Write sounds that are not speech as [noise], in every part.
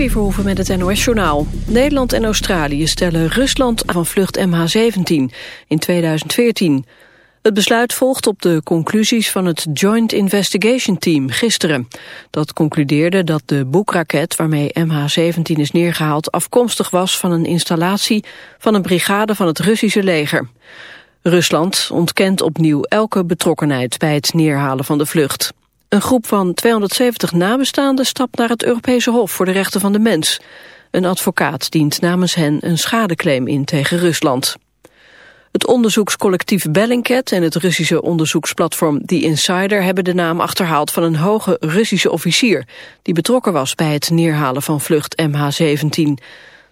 Sophie Verhoeven met het NOS-journaal. Nederland en Australië stellen Rusland van vlucht MH17 in 2014. Het besluit volgt op de conclusies van het Joint Investigation Team gisteren. Dat concludeerde dat de boekraket waarmee MH17 is neergehaald... afkomstig was van een installatie van een brigade van het Russische leger. Rusland ontkent opnieuw elke betrokkenheid bij het neerhalen van de vlucht. Een groep van 270 nabestaanden stapt naar het Europese Hof voor de Rechten van de Mens. Een advocaat dient namens hen een schadeclaim in tegen Rusland. Het onderzoekscollectief Bellingcat en het Russische onderzoeksplatform The Insider hebben de naam achterhaald van een hoge Russische officier die betrokken was bij het neerhalen van vlucht MH17.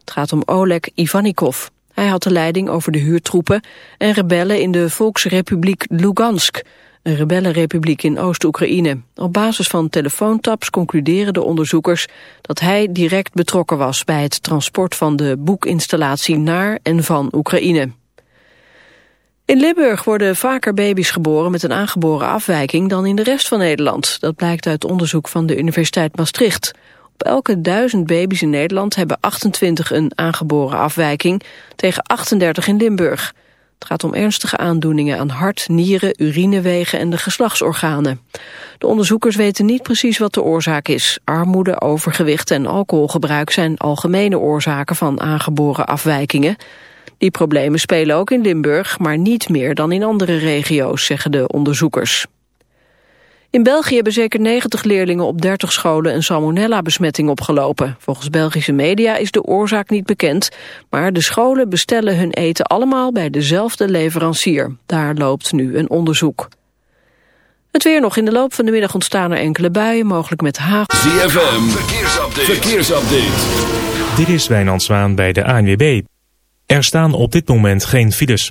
Het gaat om Oleg Ivanikov. Hij had de leiding over de huurtroepen en rebellen in de Volksrepubliek Lugansk een rebellenrepubliek in Oost-Oekraïne. Op basis van telefoontaps concluderen de onderzoekers dat hij direct betrokken was bij het transport van de boekinstallatie naar en van Oekraïne. In Limburg worden vaker baby's geboren met een aangeboren afwijking dan in de rest van Nederland. Dat blijkt uit onderzoek van de Universiteit Maastricht. Op elke duizend baby's in Nederland hebben 28 een aangeboren afwijking tegen 38 in Limburg. Het gaat om ernstige aandoeningen aan hart, nieren, urinewegen en de geslachtsorganen. De onderzoekers weten niet precies wat de oorzaak is. Armoede, overgewicht en alcoholgebruik zijn algemene oorzaken van aangeboren afwijkingen. Die problemen spelen ook in Limburg, maar niet meer dan in andere regio's, zeggen de onderzoekers. In België hebben zeker 90 leerlingen op 30 scholen een salmonella-besmetting opgelopen. Volgens Belgische media is de oorzaak niet bekend, maar de scholen bestellen hun eten allemaal bij dezelfde leverancier. Daar loopt nu een onderzoek. Het weer nog in de loop van de middag ontstaan er enkele buien, mogelijk met hagel. ZFM, verkeersupdate. verkeersupdate. Dit is Wijnand Zwaan bij de ANWB. Er staan op dit moment geen files.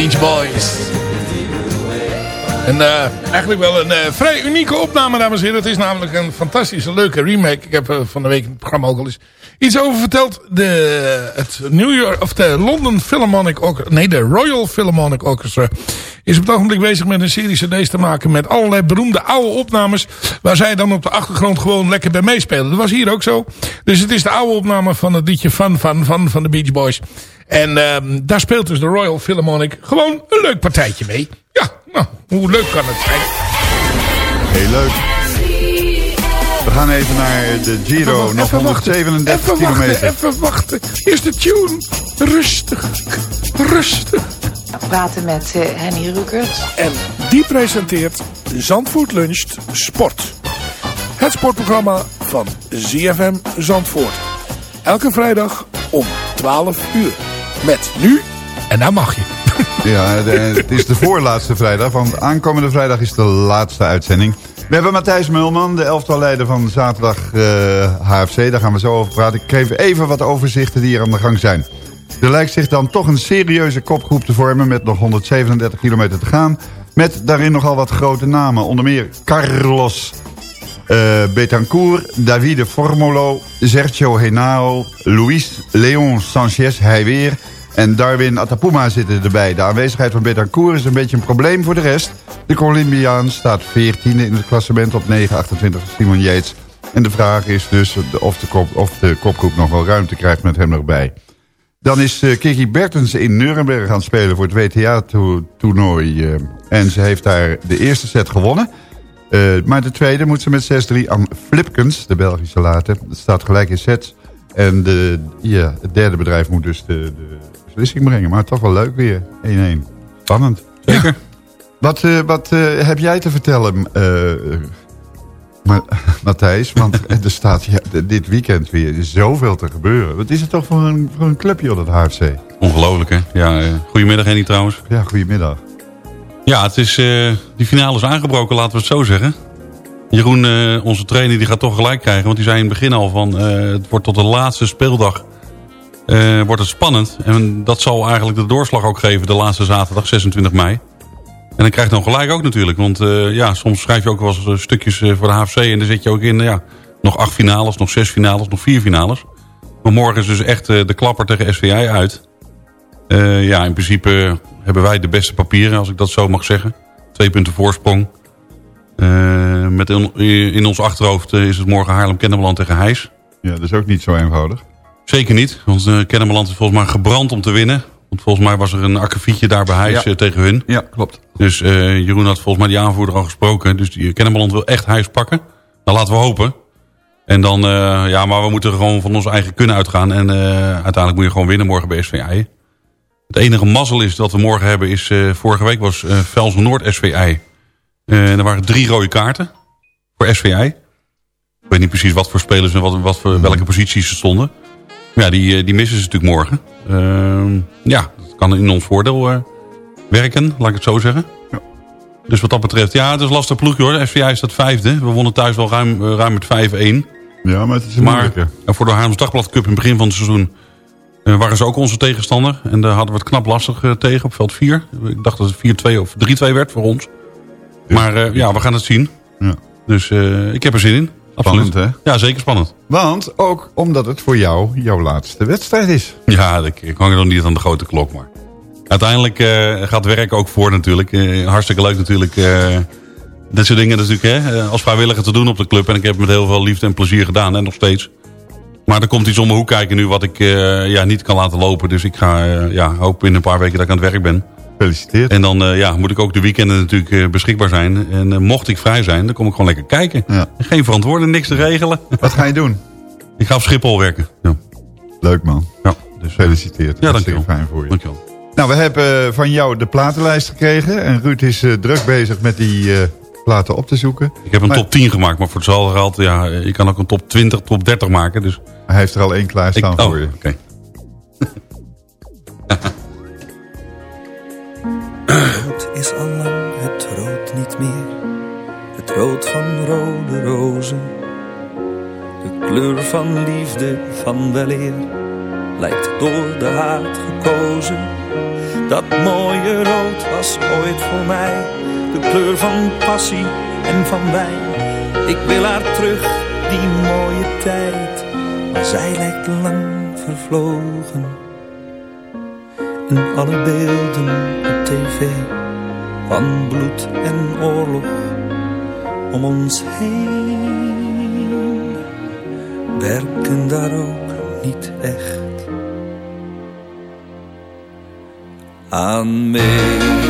Beach Boys. En eh, eigenlijk wel een eh, vrij unieke opname, dames en heren. Het is namelijk een fantastische, leuke remake. Ik heb er van de week in het programma ook al eens iets over verteld. De, het New York, of de London Philharmonic Orchestra, nee, de Royal Philharmonic Orchestra is op het ogenblik bezig met een serie cd's te maken met allerlei beroemde oude opnames, waar zij dan op de achtergrond gewoon lekker bij meespelen. Dat was hier ook zo. Dus het is de oude opname van het liedje Fun Fun Fun van de Beach Boys. En ehm, daar speelt dus de Royal Philharmonic gewoon een leuk partijtje mee. Ja, nou, hoe leuk kan het zijn? Heel leuk. We gaan even naar de Giro. Even Nog wachten, 137 even wachten, kilometer. Even wachten. Eerst de tune. Rustig. Rustig. We praten met eh, Henny Rukert. En die presenteert Zandvoort Luncht Sport. Het sportprogramma van ZFM Zandvoort. Elke vrijdag om 12 uur. Met nu, en daar mag je. Ja, de- het is de voorlaatste vrijdag, want aankomende vrijdag is de laatste uitzending. We hebben Matthijs Mulman, de elftalleider van zaterdag eh, HFC. Daar gaan we zo over praten. Ik geef even wat overzichten die hier aan de gang zijn. Er lijkt zich dan toch een serieuze kopgroep te vormen met nog 137 kilometer te gaan. Met daarin nogal wat grote namen. Onder meer Carlos eh, Betancourt, Davide Formolo, Sergio Henao, Luis Leon Sanchez, hij weer... En Darwin Atapuma zitten erbij. De aanwezigheid van Betancourt is een beetje een probleem voor de rest. De Colombiaan staat 14e in het klassement op 9.28 Simon Yates. En de vraag is dus of de, kop, of de kopgroep nog wel ruimte krijgt met hem erbij. Dan is eh, Kiki Bertens in Nuremberg aan het spelen voor het WTA-toernooi. eh, en ze heeft daar de eerste set gewonnen. Eh, maar de tweede moet ze met 6-3 aan Flipkens, de Belgische later. Het staat gelijk in sets. En de, ja, het derde bedrijf moet dus de, de beslissing brengen. Maar toch wel leuk weer. 1-1. Spannend. Zeker. Wat, eh, wat eh, heb jij te vertellen, Ma- [laughs] Matthijs? Want [laughs] er staat ja, dit weekend weer zoveel te gebeuren. Wat is het toch voor een, voor een clubje, dat HFC? Ongelooflijk, hè? Ja, goedemiddag, Henny, trouwens. Ja, goedemiddag. Ja, het is, eh, die finale is aangebroken, laten we het zo zeggen. Jeroen, eh, onze trainer, die gaat toch gelijk krijgen. Want die zei in het begin al van... eh, het wordt tot de laatste speeldag wordt het spannend. En dat zal eigenlijk de doorslag ook geven... de laatste zaterdag, 26 mei. En dan krijg je dan gelijk ook natuurlijk. Want ja, soms schrijf je ook wel eens stukjes voor de HFC... en dan zit je ook in, ja, nog acht finales, nog zes finales, nog vier finales. Maar morgen is dus echt de klapper tegen SVI uit. Eh, ja, in principe hebben wij de beste papieren, als ik dat zo mag zeggen. Twee punten voorsprong. Eh, met in, in ons achterhoofd eh, is het morgen Haarlem-Kennemerland tegen Heijs. Ja, dat is ook niet zo eenvoudig. Zeker niet, want uh, Kennemerland is volgens mij gebrand om te winnen. Want volgens mij was er een akkefietje daar bij Heijs Ja. tegen hun. Ja, klopt. Dus Jeroen had volgens mij die aanvoerder al gesproken. Dus die, Kennemerland wil echt Heijs pakken. Nou, laten we hopen. En dan, ja, maar we moeten gewoon van ons eigen kunnen uitgaan. En uiteindelijk moet je gewoon winnen morgen bij SVI. Het enige mazzel is dat we morgen hebben is... eh, vorige week was eh Velsen Noord SVI. Eh, en er waren drie rode kaarten voor SVI. Ik weet niet precies wat voor spelers en wat, wat voor, welke posities ze stonden. Maar ja, die, eh, die missen ze natuurlijk morgen. Ehm, ja, dat kan in ons voordeel eh, werken, laat ik het zo zeggen. Dus wat dat betreft, ja, het is een lastig ploegje hoor. SVI staat vijfde. We wonnen thuis wel ruim, eh, ruim met 5-1. Ja, maar het is een Maar moeilijke. eh, voor de Haarlems Dagblad Cup in het begin van het seizoen... eh, waren ze ook onze tegenstander. En daar hadden we het knap lastig eh, tegen op veld 4. Ik dacht dat het 4-2 of 3-2 werd voor ons. Maar eh, ja, we gaan het zien. Ja. Dus ik heb er zin in. Absoluut. Spannend, hè? Ja, zeker spannend. Want ook omdat het voor jou jouw laatste wedstrijd is. Ja, ik, ik hang er nog niet aan de grote klok, maar... Uiteindelijk gaat werk ook voor natuurlijk. Hartstikke leuk natuurlijk. dit soort dingen natuurlijk, hè. als vrijwilliger te doen op de club. En ik heb het met heel veel liefde en plezier gedaan. En nog steeds. Maar er komt iets om mijn hoek kijken nu wat ik eh, ja, niet kan laten lopen. Dus ik ga eh, ja, hopen in een paar weken dat ik aan het werk ben. Gefeliciteerd. En dan eh, ja, moet ik ook de weekenden natuurlijk beschikbaar zijn. En mocht ik vrij zijn, dan kom ik gewoon lekker kijken. Ja. Geen verantwoording, niks te regelen. Wat ga je doen? [laughs] ik ga op Schiphol werken. Ja, Leuk man. ja dus, Gefeliciteerd. Ja, dankjewel. fijn voor je. dankjewel. Nou, we hebben van jou de platenlijst gekregen. En Ruud is druk bezig met die platen op te zoeken. Ik heb een Maar- top 10 gemaakt, maar voor hetzelfde geld, ja, je kan ook een top 20, top 30 maken. Dus Hij heeft er al één ik, klaarstaan oh, voor je. oké. [laughs] Rood is al lang het rood niet meer. Het rood van rode rozen. De kleur van liefde, van weleer. Lijkt door de haat gekozen. Dat mooie rood was ooit voor mij de kleur van passie en van wijn. Ik wil haar terug, die mooie tijd, maar zij lijkt lang vervlogen. En alle beelden op tv van bloed en oorlog om ons heen werken daar ook niet echt aan mee.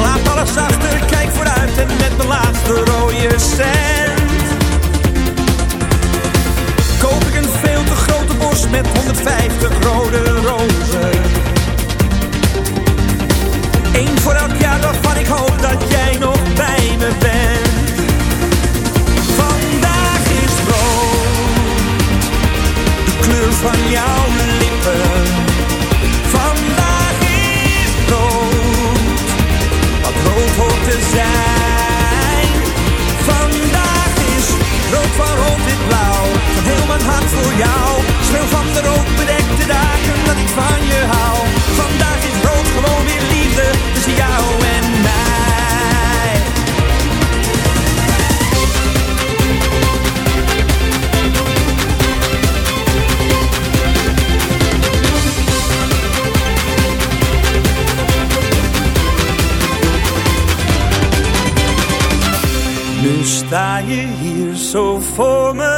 Laat alles achter, kijk vooruit en met mijn laatste rode cent. Hart voor jou. Schreeuw van de rood bedekte dagen dat ik van je hou. Vandaag is rood gewoon weer liefde tussen jou en mij. Nu sta je hier zo voor me.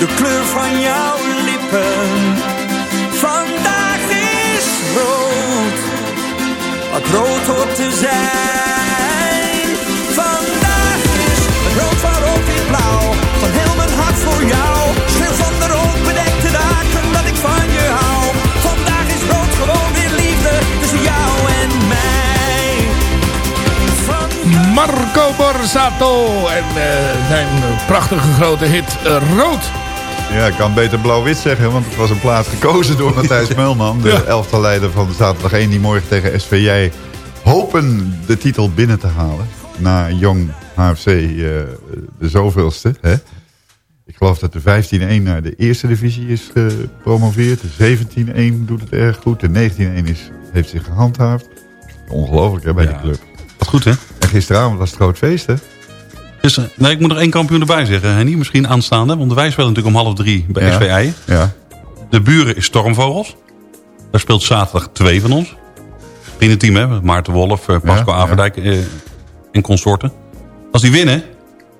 De kleur van jouw lippen. Vandaag is rood, wat rood hoort te zijn. Vandaag is rood van rood wit blauw, van heel mijn hart voor jou. Schreeuw van de rood bedekte dagen dat ik van je hou. Vandaag is rood gewoon weer liefde tussen jou en mij. Marco Borsato en eh, zijn prachtige grote hit eh, Rood. Ja, ik kan beter blauw-wit zeggen, want het was een plaats gekozen door Matthijs [laughs] Meulman. De Ja. elftalleider van zaterdag 1 die morgen tegen SVJ hopen de titel binnen te halen. Na Jong HFC eh, de zoveelste. Hè? Ik geloof dat de 15-1 naar de eerste divisie is gepromoveerd. De 17-1 doet het erg goed. De 19-1 is, heeft zich gehandhaafd. Ongelooflijk hè, bij die club. Wat goed hè? En gisteravond was het groot feest hè? Dus, nee, ik moet nog één kampioen erbij zeggen. Henny, misschien aanstaande. Want wij spelen natuurlijk om half drie bij Ja. SVI. Ja. De buren is Stormvogels. Daar speelt zaterdag twee van ons. Vriendenteam hè. Maarten Wolf, eh, Pasco Ja, Averdijk eh, en consorten. Als die winnen,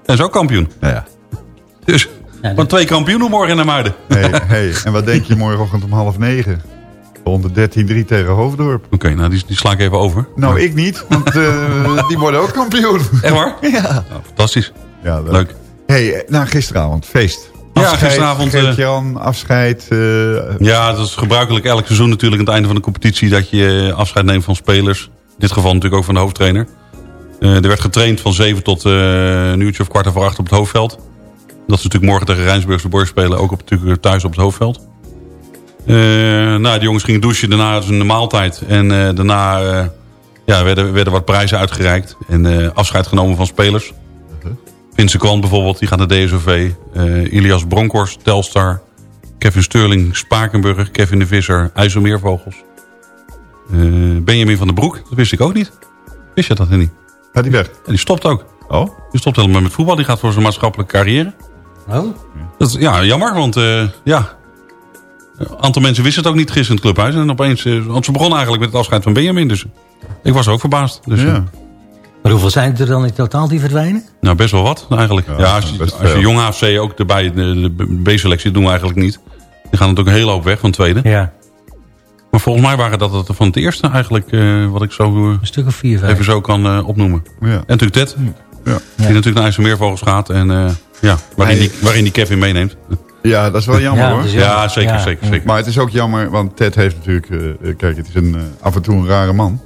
dan is ook kampioen. Ja. Dus Van twee kampioenen morgen naar Muiden. Hey, hey, en wat denk je morgenochtend om half negen? Onder 13-3 tegen Hoofddorp. Oké, nou die, die sla ik even over. Nou, ik niet, want eh, [laughs] die worden ook kampioen. Echt waar? [laughs] Ja. Nou, fantastisch. ja leuk. Leuk. hey, nou, gisteravond, feest. Ja, Afscheid, gisteravond, eh, Gert-Jan, afscheid. eh, Ja, dat is gebruikelijk elk seizoen natuurlijk aan het einde van de competitie... dat je eh, afscheid neemt van spelers. In dit geval natuurlijk ook van de hoofdtrainer. Eh, er werd getraind van 7 tot eh, een uurtje of kwart over acht op het hoofdveld. Dat ze natuurlijk morgen tegen Rijnsburgse Borg spelen... ook op, natuurlijk thuis op het hoofdveld. Eh, nou, de jongens gingen douchen, daarna hadden ze een maaltijd. En eh, daarna eh, ja, werden, werden wat prijzen uitgereikt. En eh, afscheid genomen van spelers. Vincent Kwant bijvoorbeeld, die gaat naar DSOV. Eh Ilias Bronkhorst, Telstar. Kevin Sterling, Spakenburg. Kevin de Visser, IJsselmeervogels. Eh, Benjamin van den Broek, dat wist ik ook niet. Wist je dat niet? Gaat die weg? Ja, die stopt ook. Oh? Die stopt helemaal met voetbal. Die gaat voor zijn maatschappelijke carrière. Oh? Dat, is- ja, jammer, want eh, ja... Een aantal mensen wisten het ook niet gisteren in het clubhuis. En opeens, eh, want ze begonnen eigenlijk met het afscheid van Benjamin. Dus ik was ook verbaasd. Dus, Ja. eh, Maar hoeveel zijn er dan in totaal die verdwijnen? nou, best wel wat eigenlijk. Ja, Ja, als, je, als jong AFC ook erbij, de, de B-selectie doen we eigenlijk niet. Die gaan natuurlijk een hele hoop weg van tweede. Ja, Maar volgens mij waren dat het van het eerste eigenlijk, eh, wat ik zo eh, een stuk of vier, vijf. even zo kan eh, opnoemen. Ja. En natuurlijk Ted, Ja. die natuurlijk naar IJsselmeervogels gaat. En eh, ja, waarin, die, waarin die Kevin meeneemt. Ja, dat is wel jammer Ja, hoor. Ja, zeker, Ja. zeker, zeker. Maar het is ook jammer, want Ted heeft natuurlijk... eh, eh, kijk, het is een, eh, af en toe een rare man.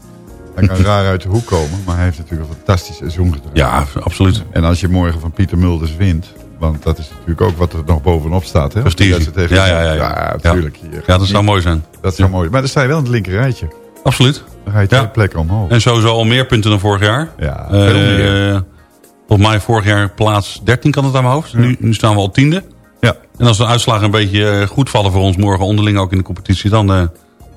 Hij kan [laughs] raar uit de hoek komen, maar hij heeft natuurlijk een fantastisch seizoen gedraaid. Ja, absoluut. En als je morgen van Pieter Mulders wint... want dat is natuurlijk ook wat er nog bovenop staat. Hè? Prestige. Dat Ja, ja, ja, ja. Ja, natuurlijk. Hier. Ja, dat zou mooi zijn. Dat zou mooi Maar dan sta je wel in het linker rijtje. Absoluut. Dan ga je Ja. twee plekken omhoog. En sowieso al meer punten dan vorig jaar. Ja, veel meer. volgens mij vorig jaar plaats 13 kan het aan mijn hoofd. Nu, nu staan we al tiende. Ja. En als de uitslagen een beetje eh, goed vallen voor ons morgen onderling ook in de competitie... dan, eh,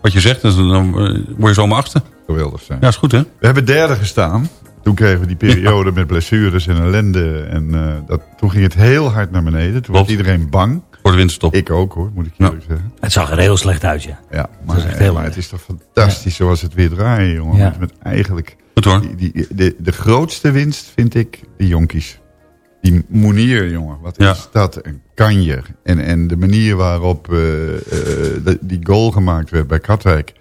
wat je zegt, dan eh, word je zomaar achtste. Geweldig zijn. Ja, is goed hè? We hebben derde gestaan. Toen kregen we die periode met blessures en ellende. En eh, dat, toen ging het heel hard naar beneden. Toen was iedereen bang. Voor de winterstop. Ik ook hoor, moet ik eerlijk zeggen. Het zag er heel slecht uit, ja. Ja, maar, echt heel maar erg. het is toch fantastisch zoals het weer draaien, jongen. Ja. Met, met eigenlijk... Goed hoor. Die, die, de, de grootste winst vind ik de jonkies. Die Moenier, jongen. Wat Ja. is dat? Een kanjer. En, en de manier waarop eh, eh, die goal gemaakt werd bij Katwijk.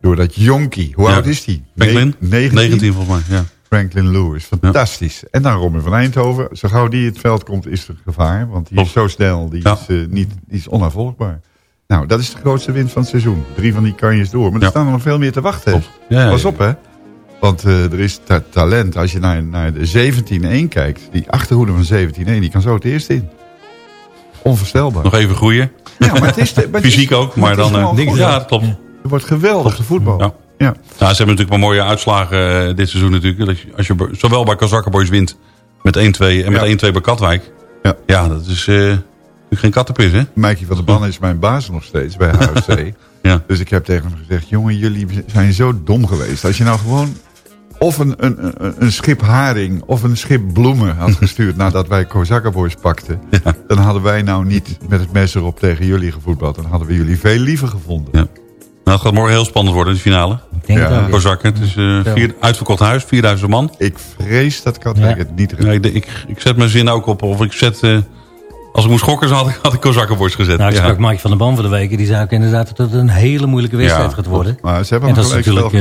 Door dat jonkie. Hoe Ja. oud is die? Franklin? Ne- 19? 19 volgens mij, ja. Franklin Lewis. Fantastisch. En dan Robin van Eindhoven. Zo gauw die het veld komt is er gevaar. Want die is zo snel. Die, is, eh, niet, die is onafvolgbaar. Nou, dat is de grootste winst van het seizoen. Drie van die kanjes door. Maar er staan er nog veel meer te wachten. Pas op, hè. Want eh, er is ta- talent. Als je naar, naar de 17-1 kijkt. Die achterhoede van 17-1. Die kan zo het eerste in. Onvoorstelbaar. Nog even groeien. Ja, maar het is... de- [laughs] maar het is- Fysiek ook, maar dan... goed. ja, klopt. Er wordt geweldig gevoetbal. Ja. Ja. Nou, ze hebben natuurlijk wel mooie uitslagen eh, dit seizoen natuurlijk. Je- Als je zowel bij Kazakkenboys wint met 1-2 en met Ja. 1-2 bij Katwijk. Ja. Ja, dat is natuurlijk geen kattenpis, hè? Mikey van der Ban is mijn baas nog steeds bij [laughs] HFC. Ja. Dus ik heb tegen hem gezegd... jongen, jullie zijn zo dom geweest. Als je nou gewoon of een, een, een, een schip haring... of een schip bloemen had [laughs] gestuurd... nadat wij Kozakkenboys pakten... dan hadden wij nou niet met het mes erop tegen jullie gevoetbald. Dan hadden we jullie veel liever gevonden. Ja. Nou, het gaat morgen heel spannend worden, de finale. Ik denk Ja. ja. Kozakken, het is eh vier, uitverkocht huis, 4000 man. Ik vrees dat Katwijk Ja. het niet redt. Ja, ik, ik, ik zet mijn zin ook op, of ik zet... eh, als ik moest gokken, had ik, had ik Kozakkenboys gezet. Nou, ik ja. sprak Mike van der Ban van de week. Die zei ook inderdaad dat het een hele moeilijke wedstrijd Ja, gaat worden. Maar ze hebben En een dat is natuurlijk.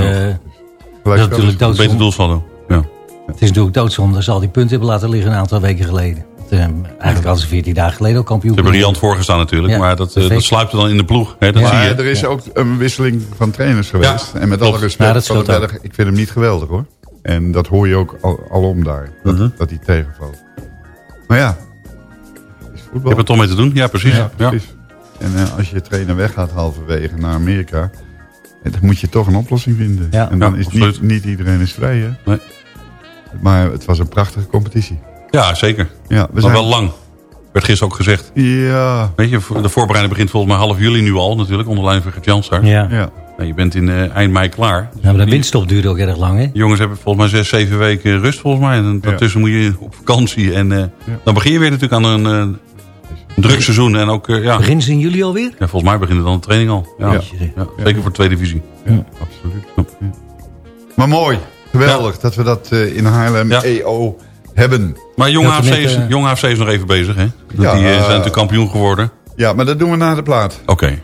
Dat is natuurlijk is- Beter doodzonde. doelsaldo. Ja. Het is natuurlijk doodzonde dat ze al die punten hebben laten liggen een aantal weken geleden. Want, eh, eigenlijk hadden ze 14 dagen geleden ook kampioen. Ze hebben. Riant voorgestaan natuurlijk, Ja, maar dat, eh, dat sluipt er dan in de ploeg. Hè, dat Ja. zie je. er is ook een wisseling van trainers geweest. en met klopt. alle respect dat ik vind hem niet geweldig hoor. En dat hoor je ook al, alom daar. Dat, Mhm. dat hij tegenvalt. Maar ja, het is Je voetbal. hebt er toch mee te doen? Ja, precies. Ja, Ja, precies. En eh, als je je trainer weggaat halverwege naar Amerika... eh, dan moet je toch een oplossing vinden. Ja. en dan Ja, is niet, niet iedereen is vrij hè. Nee. Maar het was een prachtige competitie. Ja, zeker. Ja, we Maar zijn... wel lang. Werd gisteren ook gezegd. Ja, Weet je, de voorbereiding begint volgens mij half juli nu al natuurlijk, onder leiding van Gert-Jans daar. Ja. ja. Nou, je bent in eh, eind mei klaar. Dus Ja, maar de die winststop duurde ook erg lang, hè? jongens hebben volgens mij zes, zeven weken rust volgens mij. En daartussen moet je op vakantie. En eh, dan begin je weer natuurlijk aan een eh, druk seizoen. En ook, eh, ja, Beginnen ze in juli alweer? ja, volgens mij begint dan de training al. Ja, Ja. Ja, zeker voor de tweede divisie. Ja, absoluut. Ja. Maar mooi, geweldig dat we dat eh, in Haarlem Ja. EO hebben. Maar Jong net, is, eh, Jong is nog even bezig, hè? Dat Ja, die zijn natuurlijk kampioen geworden. Ja, maar dat doen we na de plaat. Oké.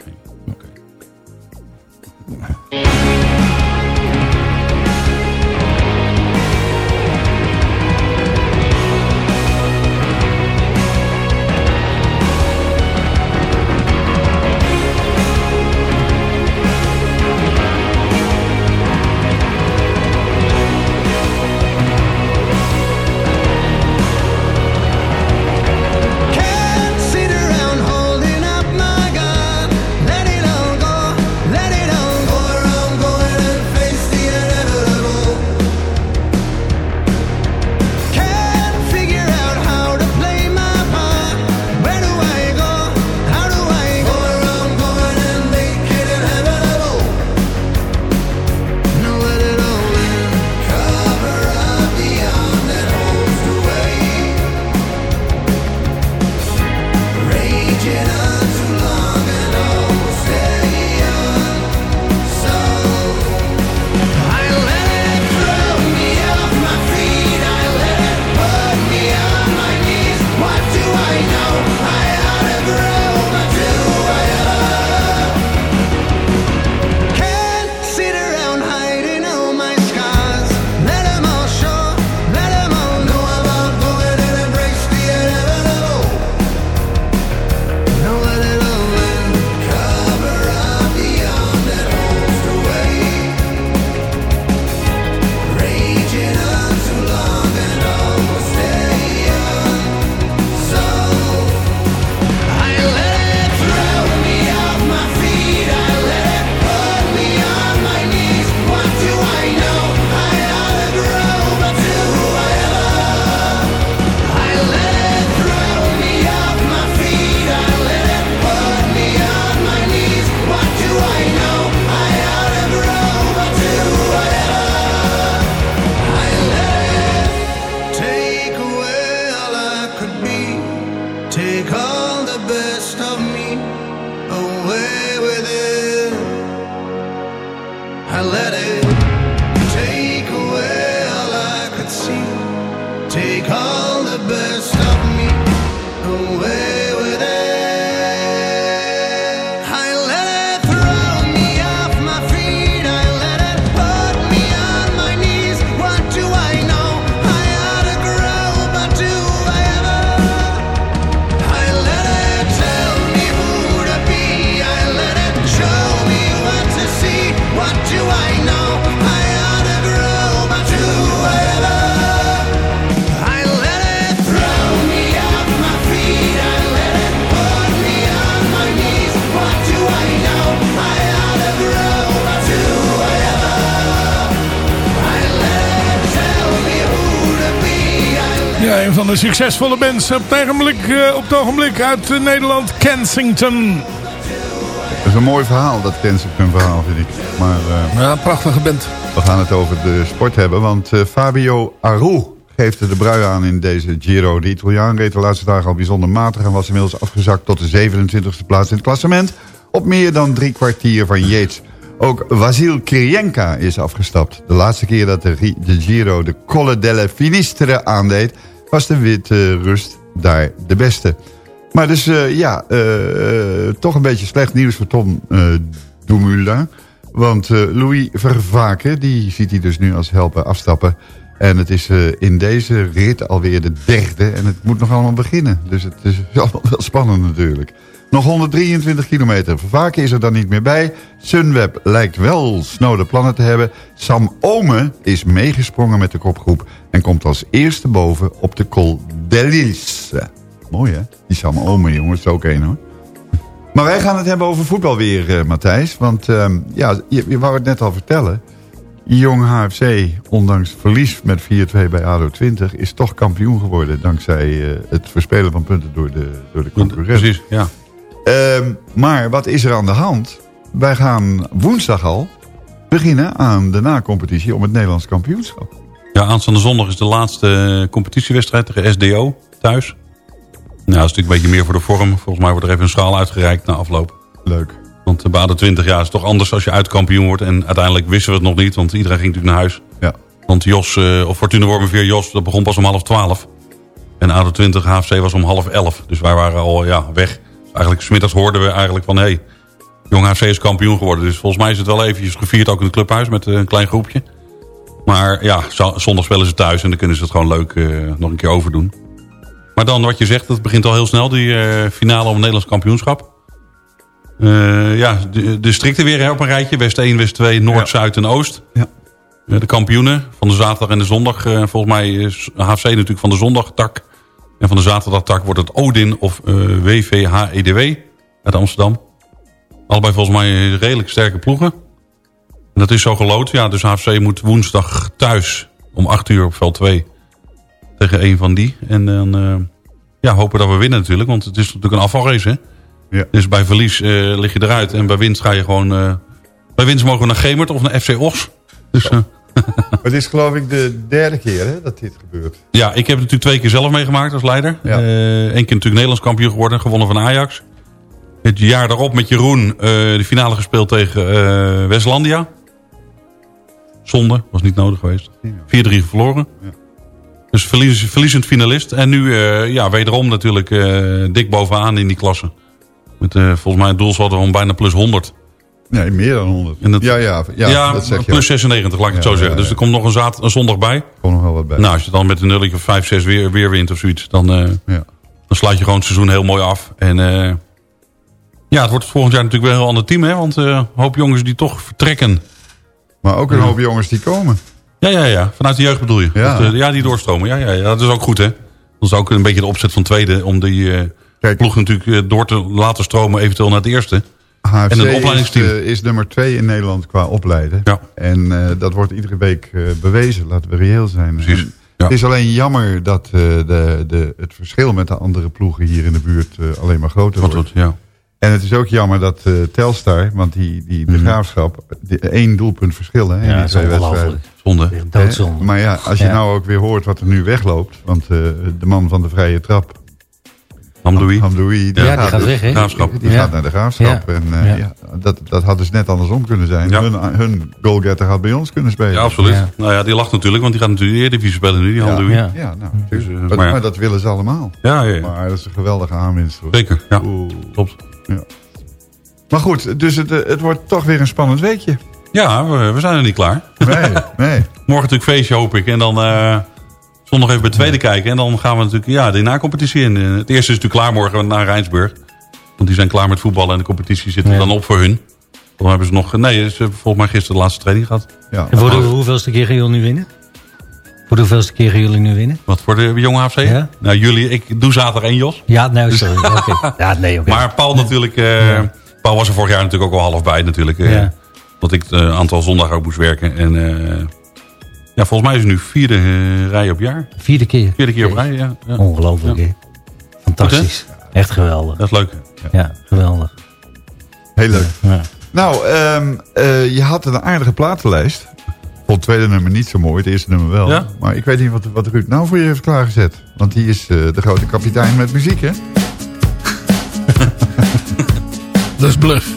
Succesvolle bands op het ogenblik, eh, op het ogenblik uit eh, Nederland, Kensington. Dat is een mooi verhaal, dat Kensington verhaal, vind ik. Maar eh, Ja, prachtige band. we gaan het over de sport hebben. Want eh, Fabio Aru geeft er de brui aan in deze Giro. De Italiaan reed de laatste dagen al bijzonder matig... en was inmiddels afgezakt tot de 27e plaats in het klassement... op meer dan drie kwartier van Yates. Ook Vasil Kirienka is afgestapt. De laatste keer dat de Giro de Colle delle Finistere aandeed... was de witte rust daar de beste. Maar dus eh, ja, eh, eh, toch een beetje slecht nieuws voor Tom Dumoulin. Want Louis Vervaken, die ziet hij dus nu als helper afstappen. En het is in deze rit alweer de derde. En het moet nog allemaal beginnen. Dus het is [laughs] allemaal wel spannend natuurlijk. Nog 123 kilometer. Vervaken is er dan niet meer bij. Sunweb lijkt wel snode plannen te hebben. Sam Ome is meegesprongen met de kopgroep. En komt als eerste boven op de Col d'Elis. Mooi hè? Die Sam Ome jongens, is ook één hoor. [laughs] Maar wij gaan het hebben over voetbal weer, eh, Matthijs. Want ehm, ja, je, je wou het net al vertellen. Jong HFC, ondanks verlies met 4-2 bij ADO 20... is toch kampioen geworden dankzij eh, het verspelen van punten door de, door de concurrent. Precies, ja. Ehm, maar wat is er aan de hand? Wij gaan woensdag al beginnen aan de na-competitie om het Nederlands kampioenschap. Ja, aanstaande zondag is de laatste eh, competitiewedstrijd tegen SDO thuis. Nou, dat is natuurlijk een beetje meer voor de vorm. Volgens mij wordt er even een schaal uitgereikt na afloop. Leuk. Want bij de 20 jaar is het toch anders als je uitkampioen wordt. En uiteindelijk wisten we het nog niet, want iedereen ging natuurlijk naar huis. Ja. Want Jos, eh, of Fortuna Wormerveer Jos, dat begon pas om half twaalf. En ADO 20 HFC was om half elf. Dus wij waren al ja, weg. Eigenlijk smiddags hoorden we eigenlijk van... Hey, Jong HFC is kampioen geworden. Dus volgens mij is het wel eventjes gevierd ook in het clubhuis met eh, een klein groepje. Maar ja, zo- zondag spelen ze thuis en dan kunnen ze het gewoon leuk eh, nog een keer overdoen. Maar dan wat je zegt, het begint al heel snel, die eh, finale om het Nederlands kampioenschap. Ja, de districten weer hè, op een rijtje. West 1, West 2, Noord, Zuid en Oost. Ja. De kampioenen van de zaterdag en de zondag. volgens mij is HFC natuurlijk van de zondagtak. En van de zaterdagtak wordt het Odin of eh WVHEDW uit Amsterdam. Allebei volgens mij redelijk sterke ploegen. En dat is zo gelood. Ja, dus HFC moet woensdag thuis om 8 uur op veld 2 tegen een van die. En dan eh, ja, hopen dat we winnen natuurlijk. Want het is natuurlijk een afvalrace. Hè? Ja. Dus bij verlies eh, lig je eruit. En bij winst ga je gewoon... bij winst mogen we naar Gemert of naar FC Os. Dus [laughs] Het is geloof ik de derde keer hè, dat dit gebeurt. ja, ik heb het natuurlijk twee keer zelf meegemaakt als leider. Ja. Eén keer natuurlijk Nederlands kampioen geworden. Gewonnen van Ajax. Het jaar daarop met Jeroen eh, de finale gespeeld tegen eh, Westlandia. Zonde, was niet nodig geweest. 4-3 verloren. Ja. Dus verlies, verliezend finalist. En nu eh, ja, wederom natuurlijk eh, dik bovenaan in die klasse. Met eh, volgens mij het doelsaldo om bijna plus 100. Nee, meer dan 100. En dat- ja, ja, ja, Ja, dat zeg je plus ook. 96, laat ik het zo zeggen. Dus er komt nog een, zaad, een zondag bij. Gewoon nog wel wat bij. Nou, als je dan met een nulletje of 5, 6 weer, weer wint of zoiets, dan, Ja. dan sluit je gewoon het seizoen heel mooi af. En eh, ja, het wordt volgend jaar natuurlijk wel een heel ander team, hè? Want eh, een hoop jongens die toch vertrekken. Maar ook een hoop jongens die komen. Ja, ja, ja. Vanuit de jeugd bedoel je? Ja. Dat, ja, die doorstromen. Ja, ja, ja, dat is ook goed, hè? Dat is ook een beetje de opzet van tweede. Om die ploeg natuurlijk door te laten stromen eventueel naar het eerste. HFC En een is, opleidingsteam. is nummer twee in Nederland qua opleiden. Ja. En eh, dat wordt iedere week eh, bewezen, laten we reëel zijn. Precies, En ja. Het is alleen jammer dat eh, de, de, het verschil met de andere ploegen hier in de buurt eh, alleen maar groter Wat wordt. wordt, ja. En het is ook jammer dat eh, Telstar, want die, die de Mhm. graafschap, die- één doelpunt verschil hè, in Ja, die dat is twee wedstrijden. ongelooflijk. Zonde. Doodzonde. Maar ja, als je Ja. nou ook weer hoort wat er nu wegloopt, want eh, de man van de vrije trap, Hamdoui. Hamdoui, die Ja, die gaat weg, hè? Graafschap. Die Ja. gaat naar de graafschap. Ja. En eh, Ja. ja. dat, dat had dus net andersom kunnen zijn. Ja. Hun, hun goalgetter had bij ons kunnen spelen. Ja, absoluut. Ja. Nou ja, die lacht natuurlijk, want die gaat natuurlijk de Eredivisie spelen nu, die Ja. Hamdoui. Ja. Ja, nou, Dus, eh, maar, maar ja. maar dat willen ze allemaal. Ja, ja, ja. Maar dat is een geweldige aanwinst. hoor. Zeker. Ja, Oeh. klopt. Maar goed, dus het, eh, het wordt toch weer een spannend weekje. Ja, we, we zijn er niet klaar. Nee, [laughs] nee. Morgen natuurlijk feestje, hoop ik. En dan zondag even bij het tweede kijken. En dan gaan we natuurlijk ja, de na-competitie in. Eh, Het eerste is natuurlijk klaar morgen naar Rijnsburg. Want die zijn klaar met voetballen en de competitie zit er Ja. dan op voor hun. Dan hebben ze nog... Nee, ze hebben volgens mij gisteren de laatste training gehad. Ja. En voor de hoeveelste keer gaan jullie nu winnen? Voor de hoeveelste keer gaan jullie nu winnen? Wat voor de jonge AFC? Ja. Nou, jullie, ik doe zaterdag één, Jos. Ja, nou, sorry. [laughs] Oké. Ja, nee, oké. Maar Paul natuurlijk... eh, Paul was er vorig jaar natuurlijk ook al half bij natuurlijk. eh, Ja. Want ik een aantal zondagen ook moest werken. En eh, ja, volgens mij is het nu vierde eh, rij op jaar. Vierde keer. Vierde keer op rij, ja. ja. Ongelooflijk, hè? Fantastisch. Echt geweldig. Dat is leuk. Ja, geweldig. Heel leuk. Ja. Nou, ehm, eh, je had een aardige platenlijst. Ik vond het tweede nummer niet zo mooi, het eerste nummer wel. Ja? Maar ik weet niet wat, wat Ruud nou voor je heeft klaargezet. Want die is eh, de grote kapitein met muziek, hè? [laughs] Dat is bluff.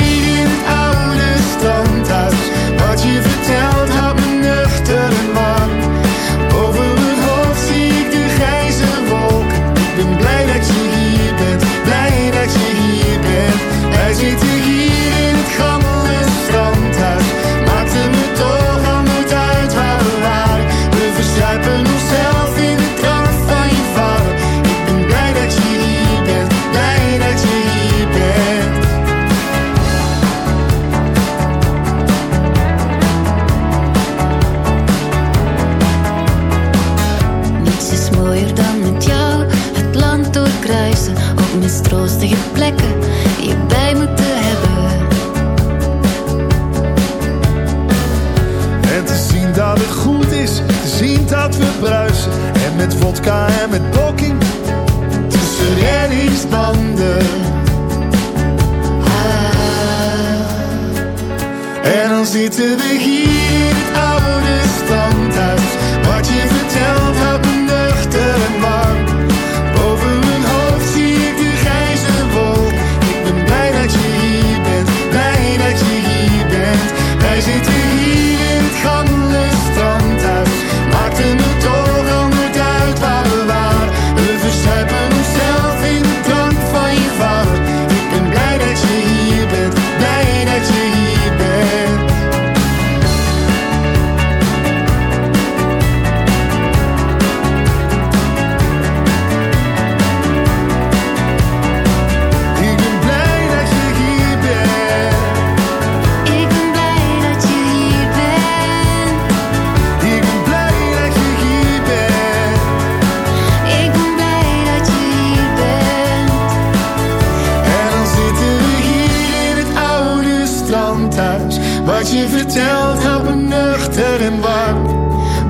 Wat je vertelt houdt me nuchter en warm.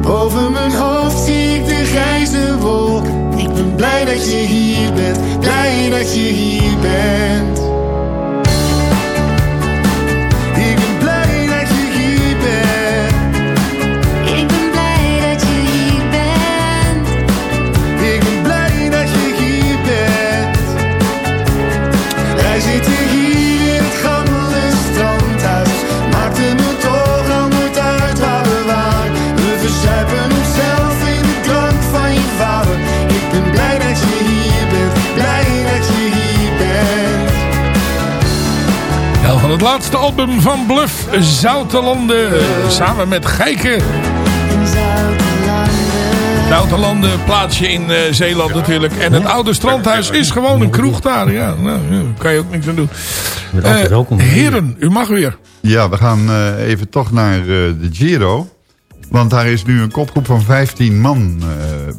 Boven mijn hoofd zie ik de grijze wolk. Ik ben blij dat je hier bent, blij dat je hier bent. Van het laatste album van Bluff, Zoutelanden. Samen met Geike. Zoutelanden, plaatsje in eh, Zeeland natuurlijk. En het oude strandhuis is gewoon een kroeg daar. Ja, nou, ja, kan je ook niks aan doen. welkom. heren, u mag weer. Ja, we gaan eh, even toch naar eh, de Giro. Want daar is nu een kopgroep van 15 man eh,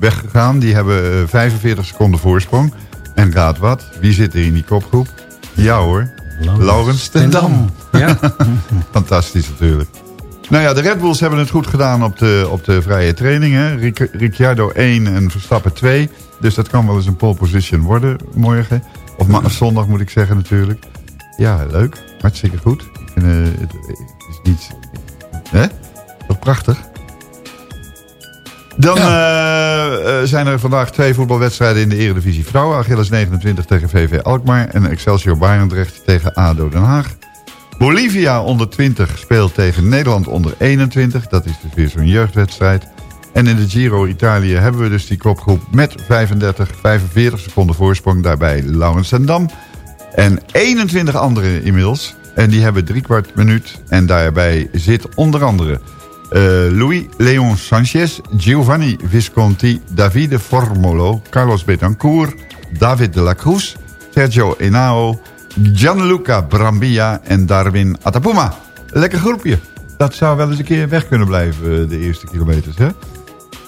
weggegaan. Die hebben eh, 45 seconden voorsprong. En raad wat, wie zit er in die kopgroep? Ja hoor, Laurens ten Dam. Ja. [laughs] Fantastisch natuurlijk. Nou ja, de Red Bulls hebben het goed gedaan op de, op de vrije training. Hè? Ric- Ricciardo 1 en Verstappen 2. Dus dat kan wel eens een pole position worden morgen. Of ma- zondag moet ik zeggen natuurlijk. Ja, leuk. Hartstikke goed. Ik vind, eh, het is niet... Hè? Wat prachtig. Dan eh, eh, zijn er vandaag twee voetbalwedstrijden in de Eredivisie Vrouwen. Achilles 29 tegen VV Alkmaar en Excelsior Barendrecht tegen ADO Den Haag. Bolivia onder 20 speelt tegen Nederland onder 21. Dat is dus weer zo'n jeugdwedstrijd. En in de Giro Italië hebben we dus die kopgroep met 35, 45 seconden voorsprong. Daarbij Laurens en Dam. En 21 anderen inmiddels. En die hebben drie kwart minuut. En daarbij zit onder andere Louis Leon Sanchez, Giovanni Visconti, Davide Formolo, Carlos Betancourt, David de la Cruz, Sergio Henao, Gianluca Brambilla en Darwin Atapuma. Lekker groepje. Dat zou wel eens een keer weg kunnen blijven, eh, de eerste kilometers. Hè?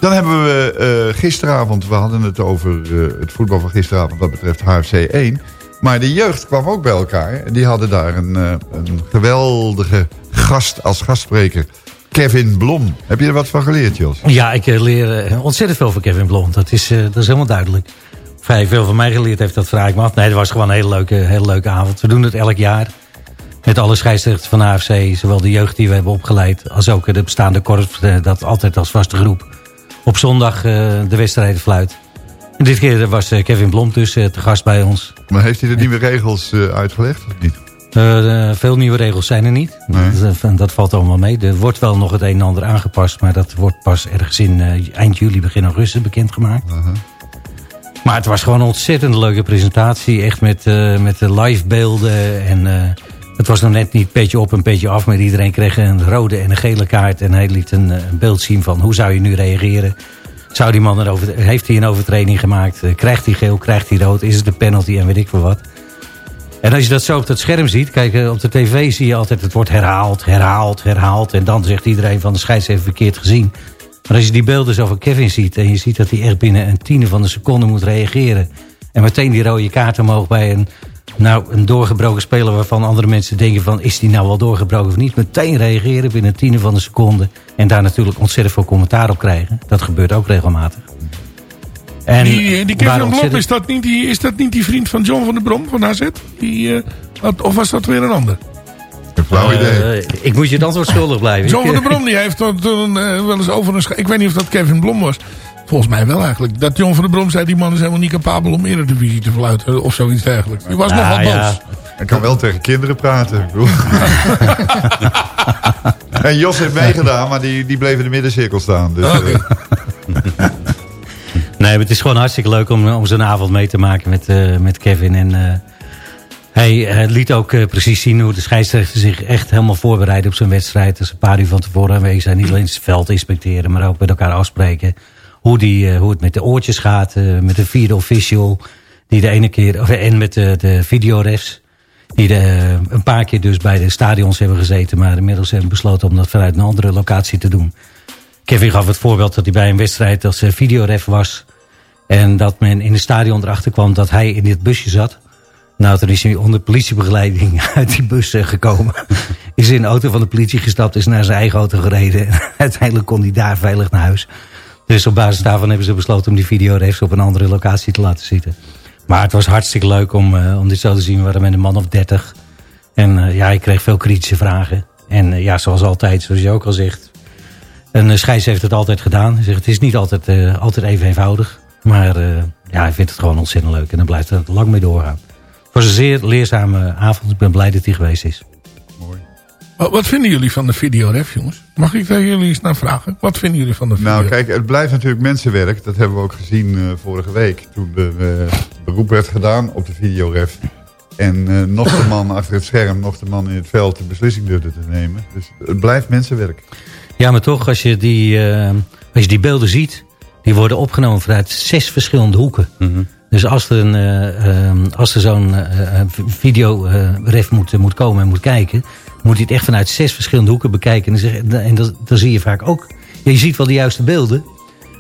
Dan hebben we eh, gisteravond, we hadden het over eh, het voetbal van gisteravond wat betreft HFC 1. Maar de jeugd kwam ook bij elkaar. Die hadden daar een, eh, een geweldige gast als gastspreker. Kevin Blom. Heb je er wat van geleerd, Jos? Ja, ik eh, leer eh, ontzettend veel van Kevin Blom. Dat is, eh, dat is helemaal duidelijk. Of hij veel van mij geleerd heeft, dat vraag ik me af. Nee, dat was gewoon een hele leuke, hele leuke avond. We doen het elk jaar. Met alle scheidsrechters van AFC. Zowel de jeugd die we hebben opgeleid. Als ook de bestaande korps. Dat altijd als vaste groep. Op zondag de wedstrijden fluit. En dit keer was Kevin Blom dus te gast bij ons. Maar heeft hij de nieuwe regels uitgelegd of niet? Eh, veel nieuwe regels zijn er niet. Dat, eh, dat valt allemaal mee. Er wordt wel nog het een en ander aangepast. Maar dat wordt pas ergens in eh, eind juli, begin augustus bekendgemaakt. Maar het was gewoon een ontzettend leuke presentatie. Echt met, met de live beelden. En het was nog net niet petje op en petje af. Maar iedereen kreeg een rode en een gele kaart. En hij liet een, een beeld zien van hoe zou je nu reageren. Zou die man een over, heeft hij een overtreding gemaakt? Krijgt hij geel? Krijgt hij rood? Is het een penalty? En weet ik veel wat. En als je dat zo op dat scherm ziet, kijk, eh, op de tv zie je altijd... het wordt herhaald, herhaald, herhaald. En dan zegt iedereen van de scheids heeft verkeerd gezien. Maar als je die beelden zo van Kevin ziet... en je ziet dat hij echt binnen een tiende van de seconde moet reageren... en meteen die rode kaart omhoog bij een, nou, een doorgebroken speler... waarvan andere mensen denken van... is die nou wel doorgebroken of niet? Meteen reageren binnen een tiende van de seconde... en daar natuurlijk ontzettend veel commentaar op krijgen. Dat gebeurt ook regelmatig. En die, die waren Kevin Blom, is dat, niet die, is dat niet die vriend van John van der Brom van AZ? Die, eh, had- of was dat weer een ander? flauw idee. Eh, ik moet je het antwoord schuldig blijven. John van der Brom die heeft eh, wel eens over een... scha- Ik weet niet of dat Kevin Blom was. Volgens mij wel eigenlijk. Dat John van der Brom zei... die man is helemaal niet capabel om eredivisie te fluiten. Of zoiets dergelijks. Die was Ah, nogal boos. ja. Hij kan wel tegen kinderen praten. [laughs] en Jos heeft meegedaan, maar die, die bleef in de middencirkel staan. Dus, eh, Nee, het is gewoon hartstikke leuk om, om zo'n avond mee te maken met, eh, met Kevin. En eh, hij, hij liet ook eh, precies zien hoe de scheidsrechter zich echt helemaal voorbereidt op zijn wedstrijd. Dus een paar uur van tevoren aanwezig zijn. Niet alleen het veld inspecteren, maar ook met elkaar afspreken. Hoe, die, eh, hoe het met de oortjes gaat, eh, met de vierde official. Die de ene keer, of, en met de, de videorefs. Die een paar keer dus bij de stadions hebben gezeten. Maar inmiddels hebben besloten om dat vanuit een andere locatie te doen. Kevin gaf het voorbeeld dat hij bij een wedstrijd als eh, videoref was. En dat men in het stadion erachter kwam dat hij in dit busje zat. Nou, toen is hij onder politiebegeleiding [laughs] uit die bus eh, gekomen. [laughs] Is in de auto van de politie gestapt, is naar zijn eigen auto gereden. [laughs] Uiteindelijk kon hij daar veilig naar huis. Dus op basis daarvan hebben ze besloten om die videorefs op een andere locatie te laten zitten. Maar het was hartstikke leuk om, eh, om dit zo te zien. We waren met een man of dertig. En ja, ik kreeg veel kritische vragen. En ja, zoals altijd, zoals je ook al zegt. Een uh, scheids heeft het altijd gedaan. Hij zegt, het is niet altijd, eh, altijd even eenvoudig. Maar eh, ja, hij vindt het gewoon ontzettend leuk. En dan blijft er lang mee doorgaan. Het was een zeer leerzame avond. Ik ben blij dat hij geweest is. Wat, wat vinden jullie van de videoref, jongens? Mag ik daar jullie eens naar vragen? Wat vinden jullie van de video? Nou, kijk, het blijft natuurlijk mensenwerk. Dat hebben we ook gezien eh, vorige week. Toen er eh, beroep werd gedaan op de videoref. En eh, nog de man [laughs] achter het scherm, nog de man in het veld de beslissing durfde te nemen. Dus het blijft mensenwerk. Ja, maar toch, als je die, eh, als je die beelden ziet... die worden opgenomen vanuit zes verschillende hoeken. Dus als er, een, eh, eh, als er zo'n eh, eh, videoref moet, moet komen en moet kijken... moet hij het echt vanuit zes verschillende hoeken bekijken. En, dan zeg- en dan, dan zie je vaak ook... Ja, je ziet wel de juiste beelden...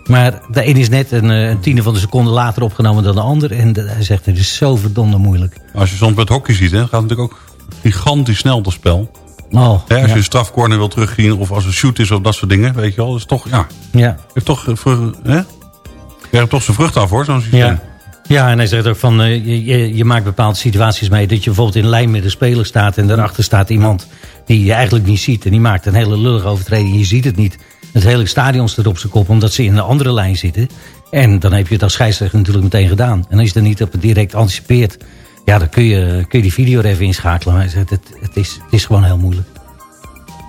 Maar de een is net een, een tiende van de seconde later opgenomen dan de ander. En de- hij zegt, het is zo verdomde moeilijk. Als je soms met hockey ziet, hè, gaat het natuurlijk ook gigantisch snel dat spel. Oh, Hè, als ja. je een strafcorner wil terugzien of als een shoot is of dat soort dingen, weet je wel. Is toch, ja. Ja. Heeft toch, eh, hè? Toch zijn vrucht af hoor, zo'n systeem. Ja. ja, en hij zegt ook van, eh, je, je, maakt bepaalde situaties mee... dat je bijvoorbeeld in lijn met een speler staat... en daarachter staat iemand die je eigenlijk niet ziet... en die maakt een hele lullige overtreding, je ziet het niet. Het hele stadion staat op zijn kop omdat ze in een andere lijn zitten. En dan heb je het als scheidsrechter natuurlijk meteen gedaan. En als je er niet op het direct anticipeert... ja, dan kun je, kun je die video er even inschakelen. Maar het, het, is, het is gewoon heel moeilijk.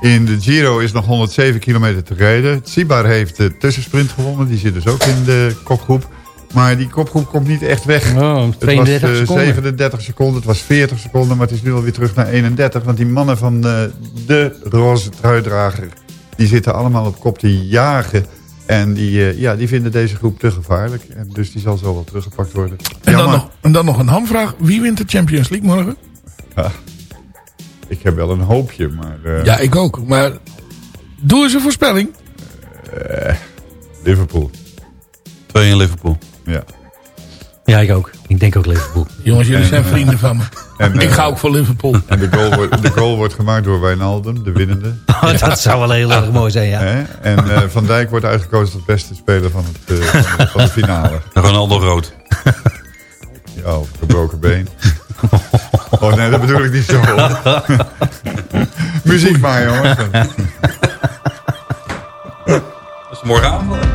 In de Giro is nog 107 kilometer te rijden. Tsibar heeft de tussensprint gewonnen. Die zit dus ook in de kopgroep. Maar die kopgroep komt niet echt weg. het 32 was eh, seconden. 37 seconden, het was 40 seconden... maar het is nu alweer terug naar 31. Want die mannen van eh, de roze truidrager... die zitten allemaal op kop te jagen. En die, eh, ja, die vinden deze groep te gevaarlijk. En dus die zal zo wel teruggepakt worden. En dan, nog, en dan nog een hamvraag. Wie wint de Champions League morgen? Ja, ik heb wel een hoopje, maar... eh, Ja, ik ook. Maar doe eens een voorspelling. eh, Liverpool. 2 in Liverpool. Ja. Ja, ik ook. Ik denk ook Liverpool. [laughs] Jongens, jullie En, zijn eh, vrienden van me. [laughs] en, ik eh, ga ook voor Liverpool. [laughs] En de goal, wordt, de goal wordt gemaakt door Wijnaldum, de winnende. Oh, dat zou wel heel erg mooi zijn, ja. Hè? En eh, Van Dijk wordt uitgekozen tot beste speler van, het, van, de, van de finale. Ronaldo rood. Ja, of gebroken been. Oh nee, dat bedoel ik niet zo. Muziek maar, jongens. Dat is morgenavond.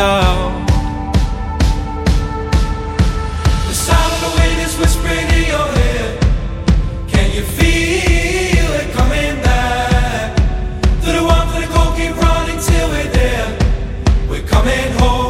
sound. The sound of the wind is whispering in your head. Can you feel it coming back? To the one for the goal, keep running till we're there. We're coming home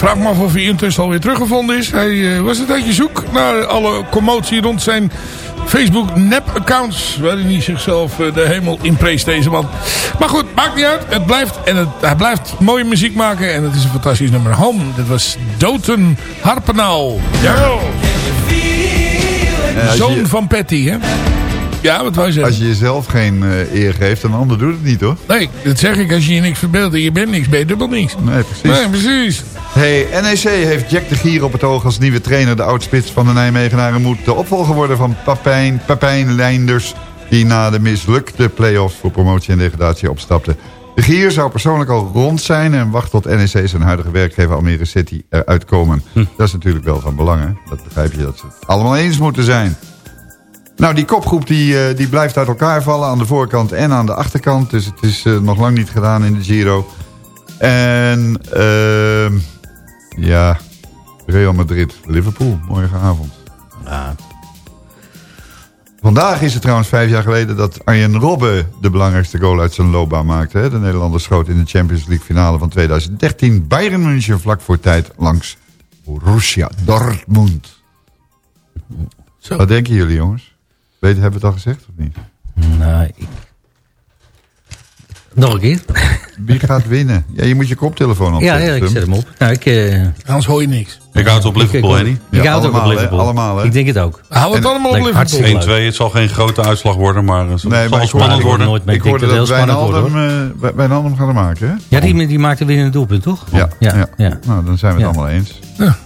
vraag me af of hij intussen alweer teruggevonden is. Hij eh, was een tijdje zoek naar alle commotie rond zijn Facebook nep-accounts. Waarin hij zichzelf eh, de hemel in prees deze man. Maar goed, maakt niet uit. Het blijft, en het, hij blijft mooie muziek maken. En het is een fantastisch nummer. Home, dit was Doten Harpenaal. Jawel. En als Zoon je- van Patty, hè? Ja, wat wou je zeggen? Als je jezelf geen eh, eer geeft, een ander doet het niet hoor. Nee, dat zeg ik. Als je je niks verbeeldt en je bent niks, ben je dubbel niks. Nee, precies. Nee, precies. Hey, NEC heeft Jack de Gier op het oog als nieuwe trainer. De oudspits van de Nijmegenaren moet de opvolger worden van Papijn, Papijn Leinders... die na de mislukte play-offs voor promotie en degradatie opstapte. De Gier zou persoonlijk al rond zijn... en wacht tot NEC zijn huidige werkgever Almere City eruit komen. Dat is natuurlijk wel van belang, hè? Dat begrijp je, dat ze het allemaal eens moeten zijn. Nou, die kopgroep die, eh, die blijft uit elkaar vallen aan de voorkant en aan de achterkant. Dus het is eh, nog lang niet gedaan in de Giro. En ehm ja, Real Madrid, Liverpool, morgenavond. Vandaag is het trouwens vijf jaar geleden dat Arjen Robben de belangrijkste goal uit zijn loopbaan maakte. Hè? De Nederlander schoot in de Champions League finale van 2013 Bayern München vlak voor tijd langs Borussia Dortmund. Wat denken jullie jongens? Weet, hebben we het al gezegd of niet? Ik... Nog een keer? Wie gaat winnen? Ja, je moet je koptelefoon op. Ja, ja, ik zet hem op. Nou, ik, eh, Anders hoor je niks. Ik houd het op Liverpool, ik, Henny. ik, Ja, houd het ook op allemaal, hè, Liverpool. allemaal, hè. Ik denk het ook. Hou het En- allemaal op Liverpool. hartstikke 1-2, het zal geen grote uitslag worden, maar het zal Nee, maar zal ik spannend hoorde, worden. nooit mee. ik Ik hoorde dat Wijnaldum, eh, Wijnaldum gaat hem maken, hè? Ja, die, die maakte weer een doelpunt, toch? Ja, ja. ja. ja. Nou, dan zijn we het Ja. allemaal eens. Ja.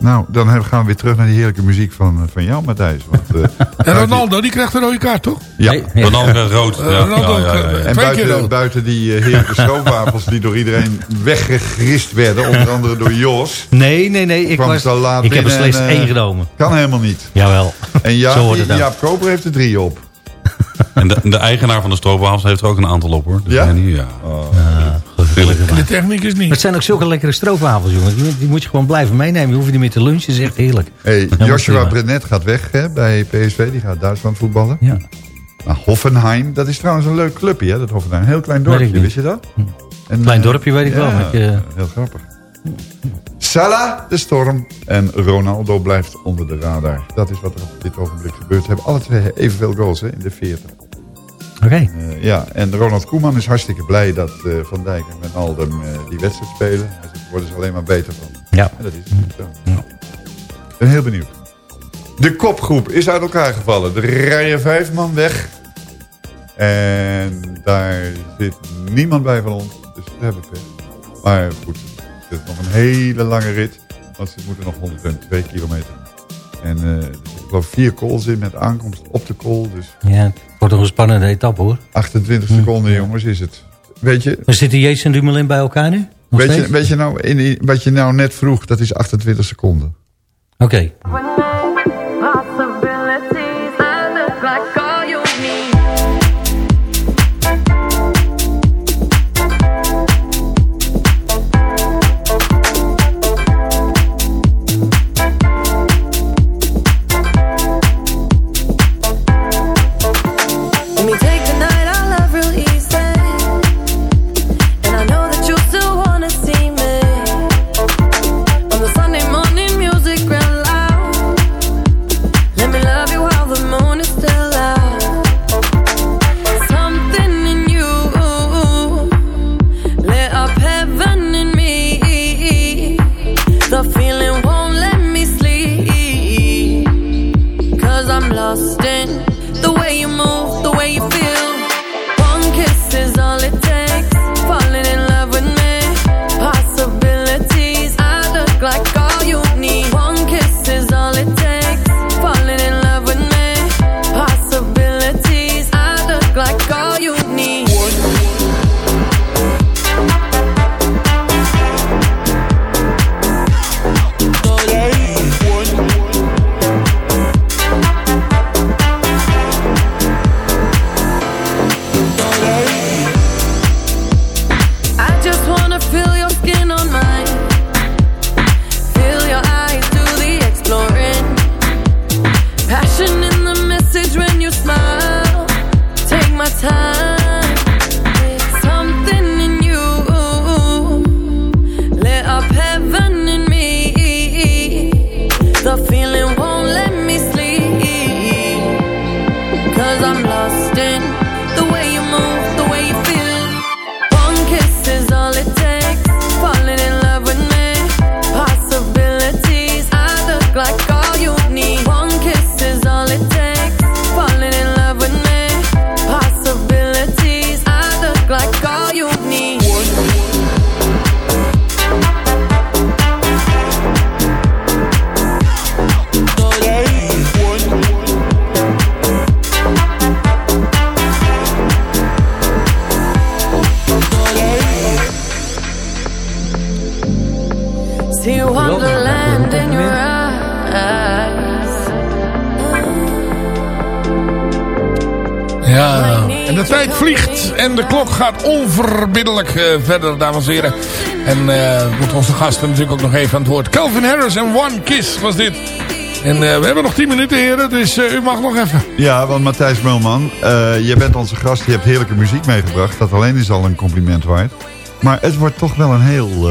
Nou, dan gaan we weer terug naar die heerlijke muziek van, eh, van jou, Matthijs. Want, eh, [laughs] En Ronaldo, die krijgt een rode kaart, toch? ja. Nee. Ronaldo rood. Ja, ja, Ronaldo, ja, ja, ja. En buiten, rood. buiten die eh, heerlijke stroopwafels die door iedereen [laughs] weggegrist werden, onder andere door Jos, Nee, nee, nee. Ik, kwam was, te laat ik heb er slechts en, eh, één genomen. kan helemaal niet. Jawel. [laughs] En. Jaap Koper heeft er drie op. En de, de eigenaar van de stroopwafels heeft er ook een aantal op, hoor. Dus Ja? Henny, ja. De techniek is Maar niet. het zijn ook zulke lekkere stroopwafels, jongen. Die, die moet je gewoon blijven meenemen. Je hoeft je niet meer te lunchen. Dat is echt heerlijk. Hey, Joshua. Brenet gaat weg hè, bij PSV, die gaat Duitsland voetballen. Ja. Nou, Hoffenheim, dat is trouwens een leuk clubje, hè, dat Hoffenheim. Een heel klein dorpje, wist je dat? En, Klein eh, dorpje weet ik wel. ja, maar ik, heel grappig. Salah, de storm. En Ronaldo blijft onder de radar. Dat is wat er op dit ogenblik gebeurt. Ze hebben alle twee evenveel goals hè, in de 40. Oké. Eh, ja, en Ronald Koeman is hartstikke blij dat eh, Van Dijk en Wijnaldum eh die wedstrijd spelen. Daar worden ze alleen maar beter van. Ja. En dat is zo. Ik ben heel benieuwd. De kopgroep is uit elkaar gevallen. Er rijden vijf man weg. En daar zit niemand bij van ons. Dus we hebben pech. Maar goed, het is nog een hele lange rit. Want ze moeten nog 102 kilometer. En eh, er zit geloof ik vier calls in met aankomst op de call. Dus Ja, wordt nog een spannende etappe hoor. 28 seconden jongens is het. Weet je, Maar zitten Jeets en Dumoulin bij elkaar nu? Weet je, weet je nou, in wat je nou net vroeg, dat is 28 seconden. Oké. Gaat onverbiddelijk eh, verder, dames en heren. En eh moet onze gasten natuurlijk ook nog even aan het woord. Calvin Harris en One Kiss was dit. En eh, we hebben nog 10 minuten, heren, dus u mag nog even. Ja, want Matthijs Mulman, je bent onze gast. Je hebt heerlijke muziek meegebracht. Dat alleen is al een compliment waard. Maar het wordt toch wel een heel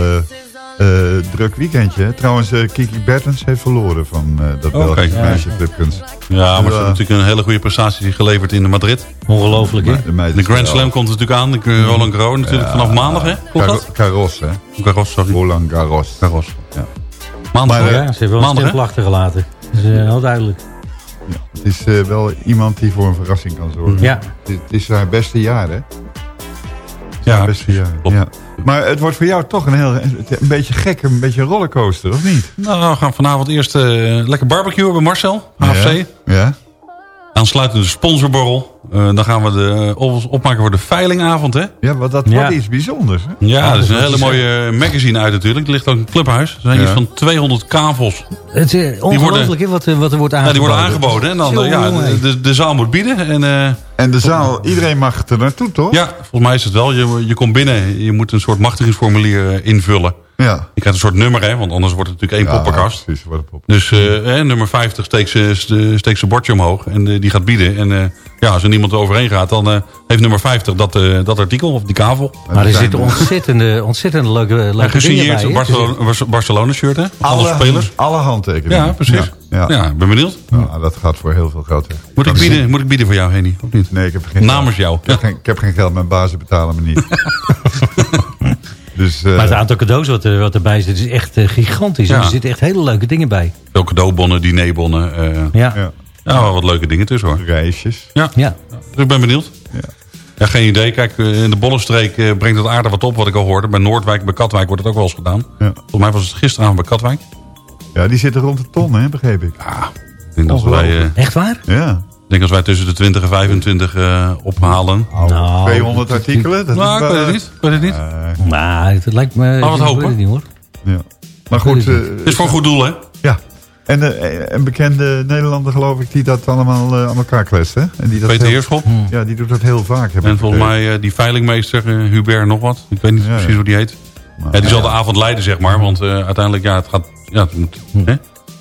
eh, druk weekendje. Trouwens, eh, Kiki Bertens heeft verloren van eh, dat Oké. Belgische Ja. meisje Flipkens. Ja, maar ze hebben natuurlijk een hele goede prestatie geleverd in Madrid. Ongelooflijk, hè? De, Grand wel- Slam komt natuurlijk aan. De Roland Garros natuurlijk Ja. vanaf maandag, hè? Garros, hè? Garros, sorry. Roland Garros. Garros. Ja. Maandag, Maar, hè? Ja, ze hebben wel een Maandag, hè? stempel achtergelaten. Dat is eh, heel duidelijk. Het is eh, wel iemand die voor een verrassing kan zorgen. Ja. Het, het is haar beste jaar, hè? Ja, jaar. klopt. Ja. Maar het wordt voor jou toch een heel een beetje gek, een beetje rollercoaster, of niet? Nou, we gaan vanavond eerst eh, lekker barbecuen bij Marcel, AFC. Ja. ja. Aansluitend de sponsorborrel. Eh, dan gaan we de, eh, op- opmaken voor de veilingavond, hè? Ja, wat dat Ja. wordt iets bijzonders. Hè? Ja, er is een dat hele mooie magazine uit natuurlijk. Er ligt ook een clubhuis. Er zijn Ja. iets van 200 kavels. Het is eh, ongelooflijk hè, wat, er- wat er wordt Ja, aangeboden. die worden aangeboden. En dan, eh, ja, de, de, de zaal moet bieden. En, eh, En de zaal, iedereen mag er naartoe, toch? ja, volgens mij is het wel. Je, je komt binnen. Je moet een soort machtigingsformulier eh, invullen. Ja. Je krijgt een soort nummer, hè? Want anders wordt het natuurlijk één Ja, poppenkast. precies, wat een pop. Dus eh, hè, nummer 50 steekt ze- ste- steekt zijn bordje omhoog. En eh, die gaat bieden. En eh, ja, als er niemand overheen gaat, dan eh, heeft nummer 50 dat, eh, dat artikel of die kavel. Maar er zitten ontzettende, ontzettende leuke, leuke En dingen gesigneerd bij. Barcelona, Barcelona shirt, hè? Alle, spelers. Alle handtekeningen. Ja, precies. Ja, Ja, ben benieuwd. Nou, dat gaat voor heel veel geld weg. Moet ik, bieden, moet ik bieden voor jou, Henny? Of niet? Nee, ik heb geen Namens jou. Ik heb, geen, ik heb geen geld, mijn bazen betalen me niet. [laughs] dus, eh, Maar het aantal cadeaus wat, er, wat erbij zit is echt eh, gigantisch. Ja. Er zitten echt hele leuke dingen bij. Veel cadeaubonnen, dinerbonnen. eh Ja. ja, wel wat leuke dingen tussen hoor. reisjes. Ja, ja. dus ik ben benieuwd. Ja. Ja, geen idee. Kijk, in de Bollenstreek eh, brengt het aardig wat op wat ik al hoorde. Bij Noordwijk, bij Katwijk wordt het ook wel eens gedaan. Ja. Volgens mij was het gisteravond bij Katwijk. ja, die zitten rond de ton, hè, begreep ik. Ja, denk als wij, eh, Echt waar? Ja. Ik denk als wij tussen de 20 en 25 eh, ophalen. Nou, 200 artikelen? Dat Nou, is ik wel- weet het niet. Ik weet het niet. Nou, het lijkt me... Laten we het ik hopen. weet niet hoor. Ja. Maar goed. eh, Het is voor een goed doel, hè? Ja. En eh, een bekende Nederlander, geloof ik, die dat allemaal eh, aan elkaar klest, hè? En die dat Peter heel- Heerschop. Ja, die doet dat heel vaak. Heb En ik volgens mij eh, die veilingmeester, eh, Hubert nog wat. Ik weet niet Ja, precies ja. hoe die heet. Ja, die zal de avond leiden, zeg maar. Want eh, uiteindelijk, ja, het gaat, ja, het moet, hè?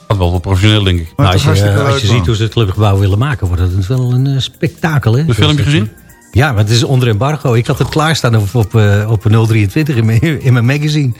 Gaat wel wat professioneel, denk ik. Nou, als je, als je ziet hoe ze het clubgebouw willen maken, wordt het wel een eh, spektakel. Hè? De filmpje gezien? Ja, maar het is onder embargo. Ik had het klaarstaan op, op, eh, op 023 in mijn, in mijn magazine.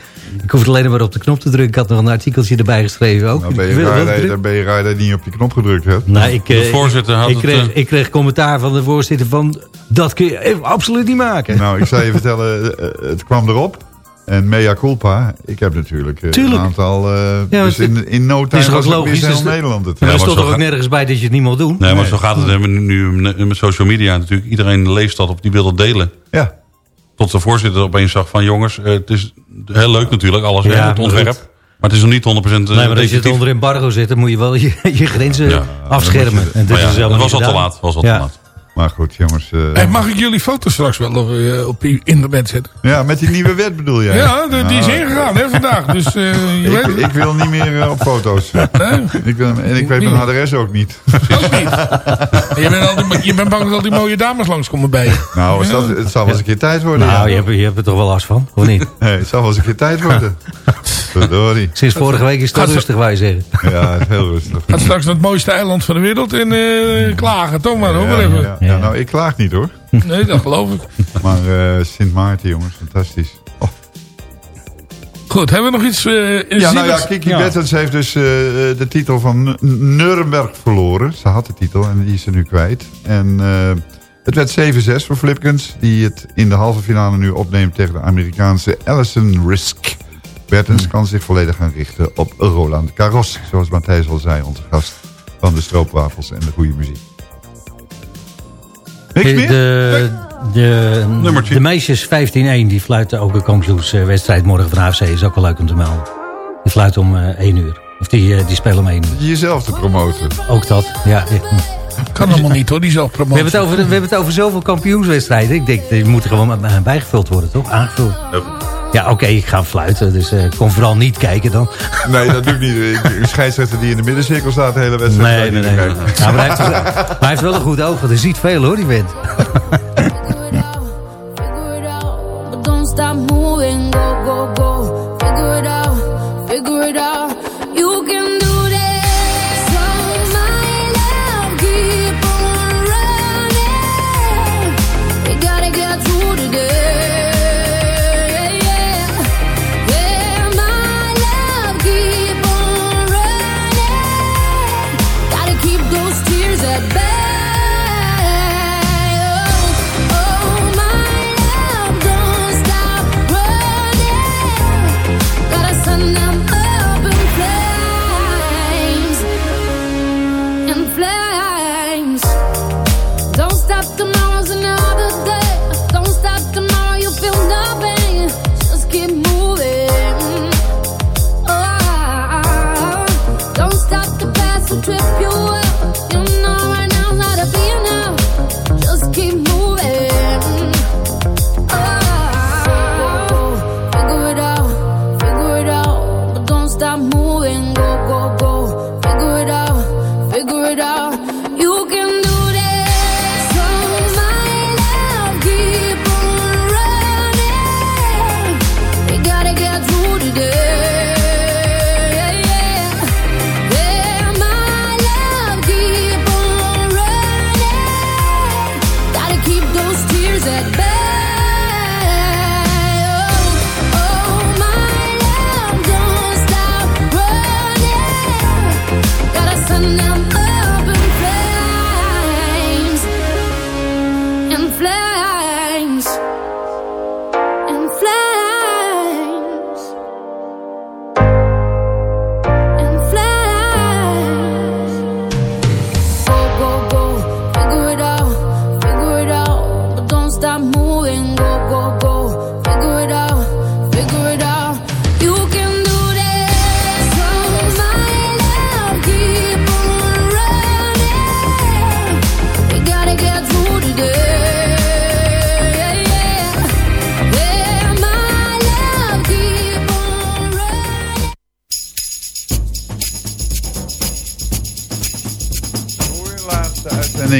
Ik hoefde alleen maar op de knop te drukken. Ik had nog een artikeltje erbij geschreven ook. Dan ben je raar, dat- ben je raar dat je niet op je knop gedrukt hebt. Nou, ik, eh, De voorzitter had ik, het, kreeg, eh, ik kreeg commentaar van de voorzitter van... dat kun je eh, absoluut niet maken. Nou, ik zal je vertellen, eh, het kwam erop. En mea culpa, ik heb natuurlijk eh, Tuurlijk. een aantal... eh, Ja, dus in, in no Het time is ook het logisch. dus heel de- Nederland het. Maar er Ja, maar stond er ook nergens bij dat je het niet mocht doen. Nee, maar zo gaat het nu met, met social media natuurlijk. Iedereen leest dat op die wil dat delen. Ja. Tot de voorzitter opeens zag van jongens, eh, het is heel leuk natuurlijk, alles, Ja, hè, het maar ontwerp. goed. Maar het is nog niet 100% Nee, maar als je het onder embargo zit, dan moet je wel je, je grenzen Ja. afschermen. En dit Maar ja, is helemaal dat was al te laat. Was al Ja. te laat. Maar goed, jongens. eh, Hey, mag ik jullie foto's straks wel op, eh, op internet zetten? ja, met die nieuwe wet bedoel jij? Ja, de- die is Nou, ingegaan hè, vandaag. Dus eh, je Ik, weet ik wil niet meer eh, op foto's. Nee? Ik wil, en ik weet mijn adres ook niet. Je bent, al die, je bent bang dat al die mooie dames langskomen bij je. Nou, is dat, het zal wel eens een keer tijd worden. Nou, ja. je hebt, je hebt er toch wel last van, of niet? Nee, het zal wel eens een keer tijd worden. Verdorie. Sinds vorige week is het Gaat rustig, wij zeggen. Ja, het is heel rustig. Gaat straks naar het mooiste eiland van de wereld en eh, klagen. Toch maar, hoor. maar Ja, even. Ja, nou, ik klaag niet hoor. Nee, dat geloof ik. [laughs] Maar eh, Sint Maarten, jongens, fantastisch. Oh. Goed, hebben we nog iets... eh Ja, nou ja? Kiki Ja. Bertens heeft dus eh, de titel van Nuremberg verloren. Ze had de titel en die is ze nu kwijt. En eh, het werd 7-6 voor Flipkens, die het in de halve finale nu opneemt tegen de Amerikaanse Allison Risk. Bertens kan zich volledig gaan richten op Roland Garros, zoals Matthijs al zei, onze gast van de stroopwafels en de goede muziek. Niks meer? De, de, Nummertje. de meisjes 15-1 die fluiten ook een kampioenswedstrijd morgen van AFC. Is ook wel leuk om te melden. Die fluiten om eh 1 uur. Of die, eh, die spelen om 1 uur. Jezelf te promoten. Ook dat, ja. [laughs] Kan allemaal niet hoor, die We zelfpromotie. hebben, het over, we hebben het over zoveel kampioenswedstrijden. Ik denk, die moeten gewoon eh, bijgevuld worden, toch? Aangevuld. Ja, oké, ik ga fluiten. Dus eh, kom vooral niet kijken dan. Nee, dat [laughs] doe ik niet. Een scheidsrechter die in de middencirkel staat de hele wedstrijd. Nee, nee, nee. kijken. Ja, maar hij, heeft, maar hij heeft wel een goed oog. want Hij ziet veel hoor, die vent. [laughs]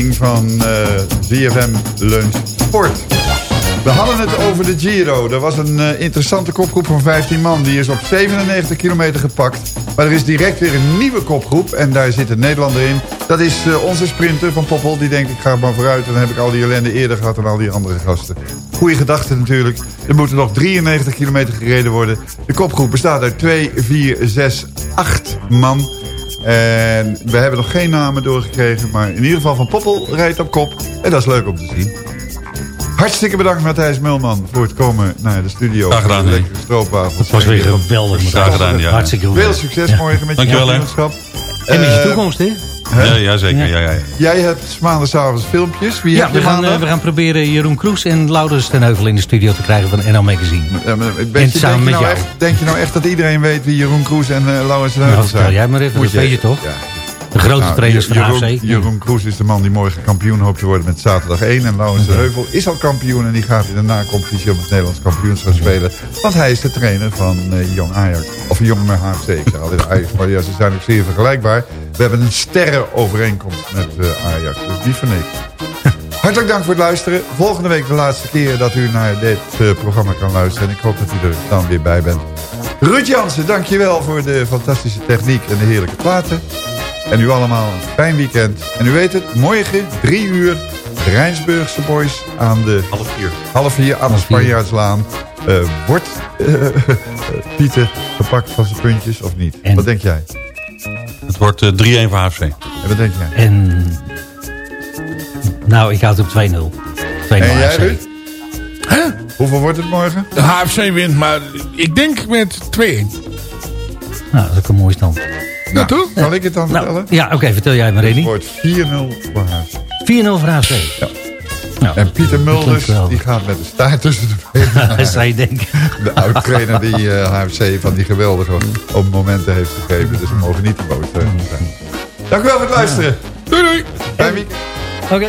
van eh ZFM Lunch Sport. We hadden het over de Giro. Er was een eh, interessante kopgroep van 15 man. Die is op 97 kilometer gepakt. Maar er is direct weer een nieuwe kopgroep. En daar zit een Nederlander in. Dat is eh, onze sprinter van Poppel. Die denkt, ik ga maar vooruit. En dan heb ik al die ellende eerder gehad dan al die andere gasten. Goeie gedachte natuurlijk. Er moeten nog 93 kilometer gereden worden. De kopgroep bestaat uit 2, 4, 6, 8 man. En we hebben nog geen namen doorgekregen. Maar in ieder geval Van Poppel rijdt op kop. En dat is leuk om te zien. Hartstikke bedankt Matthijs Mulman voor het komen naar de studio. Graag gedaan, lekkere stroopwafels. Het was weer geweldig. Graag gedaan, ja. Hartstikke goed. Veel succes morgen met je Dankjewel, kampioenschap. En met je Eh, toekomst, hè? Ja, ja, zeker. Ja. Ja, Jij hebt maandagavond filmpjes. Wie Ja, heb we je gaan, eh, we gaan proberen Jeroen Kroes en Laurens ten Heuvel in de studio te krijgen van NL Magazine. Ja, maar En Denk je, samen met nou jou. echt, denk je nou echt dat iedereen weet wie Jeroen Kroes en uh, Laurens de Nou, Heuvel zijn? jij maar even, Moet dat weet je toch? Ja. De grote Nou, trainers van Jeroen, AFC. Jeroen Kroes is de man die morgen kampioen hoopt te worden met zaterdag 1. En Laurens de Heuvel is al kampioen en die gaat in de na-competitie op het Nederlands kampioenschap spelen. Want hij is de trainer van eh, Jong Ajax. Of Jong HFC. Ik zeg altijd [laughs] Ajax, maar ja, ze zijn ook zeer vergelijkbaar. We hebben een sterrenovereenkomst met eh, Ajax. Dus die van ik. [laughs] Hartelijk dank voor het luisteren. Volgende week de laatste keer dat u naar dit eh, programma kan luisteren. En ik hoop dat u er dan weer bij bent. Ruud Jansen, dankjewel voor de fantastische techniek en de heerlijke platen. En u allemaal een fijn weekend. En u weet het, morgen drie uur de Rijnsburgse boys aan de... Half vier. Half vier aan de Spanjaardslaan. Eh, wordt eh, Pieter gepakt van zijn puntjes of niet? Wat denk jij? Het wordt eh, 3-1 voor HFC. En wat denk jij? En... Nou, ik houd op 2-0. 2-0 En jij. Ruud? Hoeveel wordt het morgen? De HFC wint, maar ik denk met 2-1. Nou, dat is ook een mooi stand. Ja, toch? Zal ik het dan Nou, vertellen? ja, oké, vertel jij maar, Het Rennie. 4-0 wordt 4-0 voor HFC. voor AFC. Ja. Nou, En Pieter Mulders, wel. die gaat met de staart tussen de benen. [laughs] Zou je denken. De oud-trainer die eh, HFC van die geweldige op momenten heeft gegeven. Dus we mogen niet te boos zijn. Dank u wel voor het luisteren. Doei doei. Weekend. Oké.